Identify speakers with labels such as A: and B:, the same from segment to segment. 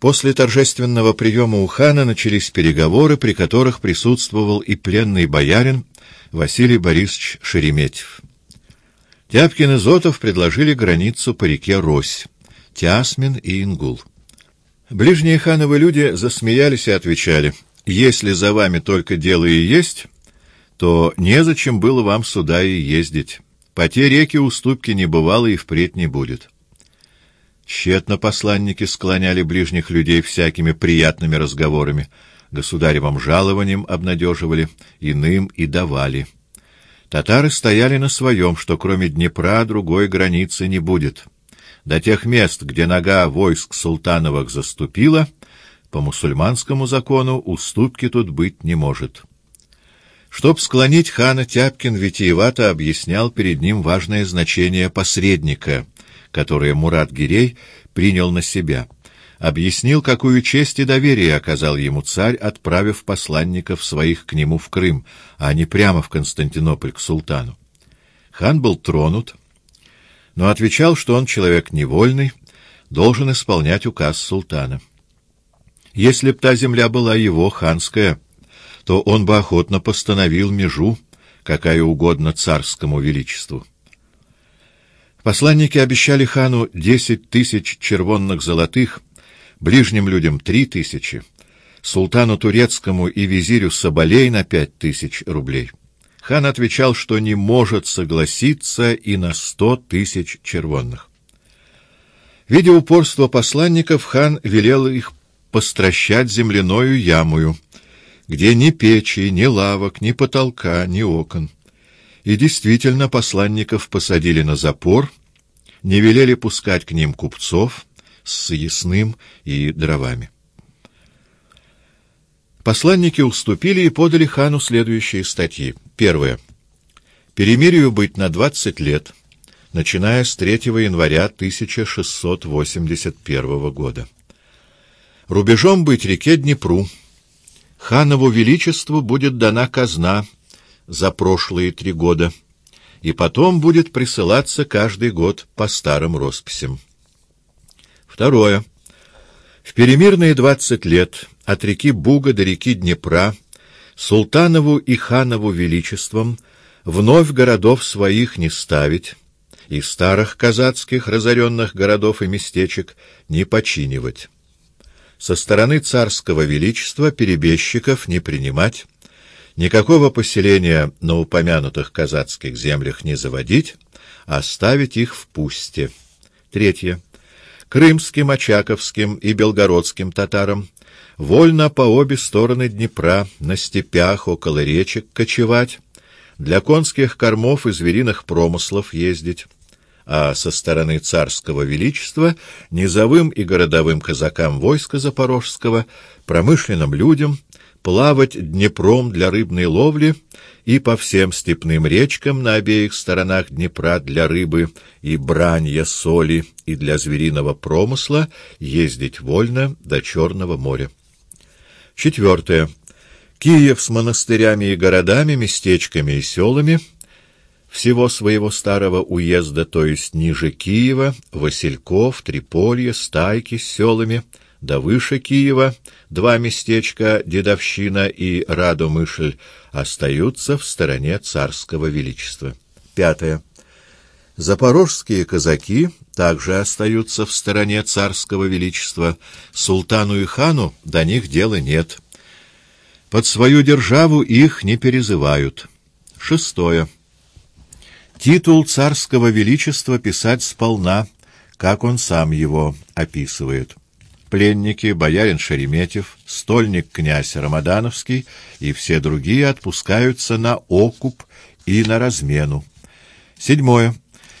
A: После торжественного приема у хана начались переговоры, при которых присутствовал и пленный боярин Василий Борисович Шереметьев. Тяпкин и Зотов предложили границу по реке Рось, Тясмин и Ингул. Ближние хановы люди засмеялись и отвечали, «Если за вами только дело и есть, то незачем было вам сюда и ездить. По те реки уступки не бывало и впредь не будет». Тщетно посланники склоняли ближних людей всякими приятными разговорами, государевым жалованием обнадеживали, иным и давали. Татары стояли на своем, что кроме Днепра другой границы не будет. До тех мест, где нога войск султановых заступила, по мусульманскому закону уступки тут быть не может. Чтоб склонить хана, Тяпкин витиевато объяснял перед ним важное значение посредника, которое Мурат Гирей принял на себя — объяснил, какую честь и доверие оказал ему царь, отправив посланников своих к нему в Крым, а не прямо в Константинополь к султану. Хан был тронут, но отвечал, что он человек невольный, должен исполнять указ султана. Если б та земля была его, ханская, то он бы охотно постановил межу, какая угодно царскому величеству. Посланники обещали хану десять тысяч червонных золотых ближним людям три тысячи, султану турецкому и визирю Соболей на пять тысяч рублей. Хан отвечал, что не может согласиться и на сто тысяч червонных. Видя упорство посланников, хан велел их постращать земляною ямою, где ни печи, ни лавок, ни потолка, ни окон. И действительно посланников посадили на запор, не велели пускать к ним купцов, с ясным и дровами. Посланники уступили и подали хану следующие статьи. Первое. Перемирию быть на 20 лет, начиная с 3 января 1681 года. Рубежом быть реке Днепру. Ханову Величеству будет дана казна за прошлые три года, и потом будет присылаться каждый год по старым росписям. Второе. В перемирные двадцать лет от реки Буга до реки Днепра Султанову и Ханову Величеством вновь городов своих не ставить и старых казацких разоренных городов и местечек не починивать. Со стороны царского величества перебежчиков не принимать, никакого поселения на упомянутых казацких землях не заводить, оставить их в пусте. Третье крымским, очаковским и белгородским татарам, вольно по обе стороны Днепра, на степях, около речек кочевать, для конских кормов и звериных промыслов ездить, а со стороны царского величества низовым и городовым казакам войска запорожского, промышленным людям, плавать Днепром для рыбной ловли и по всем степным речкам на обеих сторонах Днепра для рыбы и бранья соли и для звериного промысла ездить вольно до Черного моря. Четвертое. Киев с монастырями и городами, местечками и селами всего своего старого уезда, то есть ниже Киева, Васильков, Триполье, Стайки с селами — да выше Киева два местечка Дедовщина и Радомышль остаются в стороне царского величества. Пятое. Запорожские казаки также остаются в стороне царского величества. Султану и хану до них дела нет. Под свою державу их не перезывают. Шестое. Титул царского величества писать сполна, как он сам его описывает пленники, боярин Шереметьев, стольник князь Рамадановский и все другие отпускаются на окуп и на размену. Седьмое.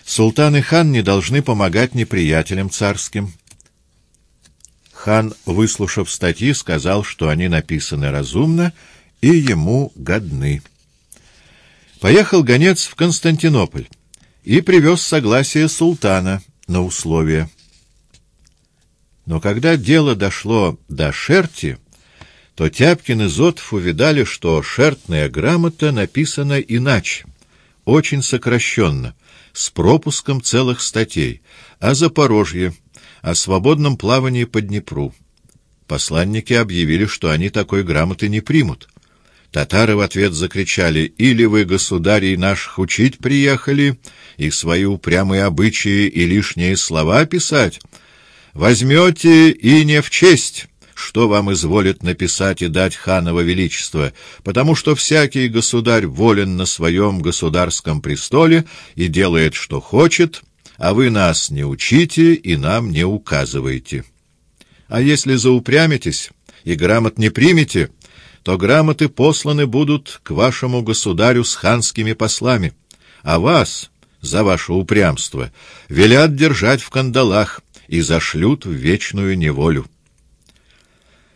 A: Султан и хан не должны помогать неприятелям царским. Хан, выслушав статьи, сказал, что они написаны разумно и ему годны. Поехал гонец в Константинополь и привез согласие султана на условия. Но когда дело дошло до шерти, то Тяпкин и Зотов увидали, что шертная грамота написана иначе, очень сокращенно, с пропуском целых статей, о Запорожье, о свободном плавании по Днепру. Посланники объявили, что они такой грамоты не примут. Татары в ответ закричали «Или вы, государей наших, учить приехали, и свои упрямые обычаи и лишние слова писать? Возьмете и не в честь» что вам изволит написать и дать ханово величество, потому что всякий государь волен на своем государском престоле и делает, что хочет, а вы нас не учите и нам не указываете. А если заупрямитесь и грамот не примете, то грамоты посланы будут к вашему государю с ханскими послами, а вас, за ваше упрямство, велят держать в кандалах и зашлют в вечную неволю.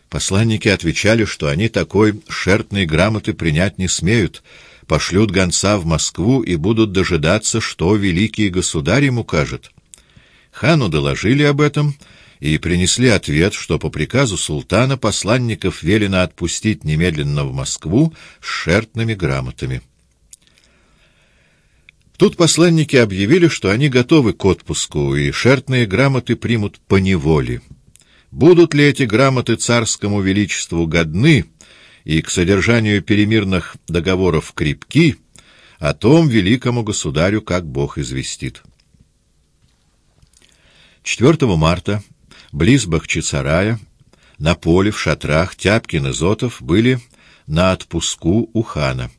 A: Посланники отвечали, что они такой шертной грамоты принять не смеют, пошлют гонца в Москву и будут дожидаться, что великий государь им укажет. Хану доложили об этом и принесли ответ, что по приказу султана посланников велено отпустить немедленно в Москву с шертными грамотами. Тут посланники объявили, что они готовы к отпуску, и шертные грамоты примут по неволе. Будут ли эти грамоты царскому величеству годны и к содержанию перемирных договоров крепки, о том великому государю как Бог известит. 4 марта, близ Бахчисарая, на поле в шатрах Тяпкин и Зотов были на отпуску у хана.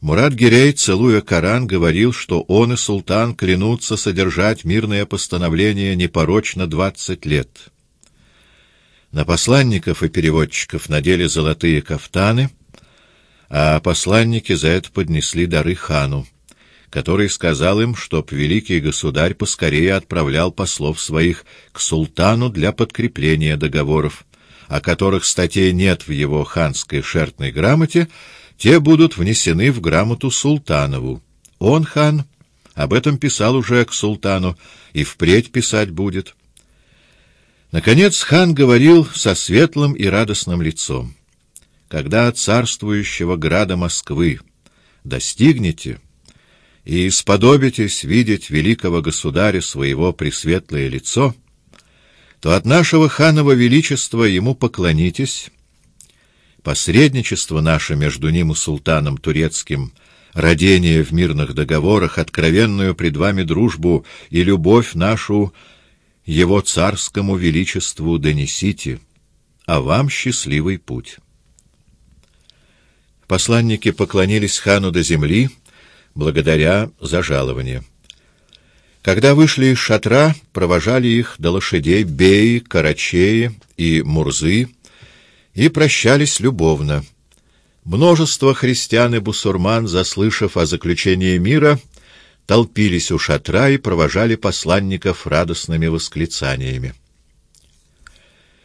A: Мурат Гирей, целуя Коран, говорил, что он и султан клянутся содержать мирное постановление непорочно двадцать лет. На посланников и переводчиков надели золотые кафтаны, а посланники за это поднесли дары хану, который сказал им, чтоб великий государь поскорее отправлял послов своих к султану для подкрепления договоров, о которых статей нет в его ханской шертной грамоте, те будут внесены в грамоту султанову. Он, хан, об этом писал уже к султану и впредь писать будет. Наконец хан говорил со светлым и радостным лицом. «Когда царствующего града Москвы достигнете и сподобитесь видеть великого государя своего пресветлое лицо, то от нашего ханова величества ему поклонитесь, посредничество наше между ним и султаном турецким — родение в мирных договорах, откровенную пред вами дружбу и любовь нашу его царскому величеству донесите, а вам счастливый путь. Посланники поклонились хану до земли, благодаря за жалование. Когда вышли из шатра, провожали их до лошадей Беи, Карачеи и Мурзы и прощались любовно. Множество христиан и бусурман, заслышав о заключении мира, толпились у шатра и провожали посланников радостными восклицаниями.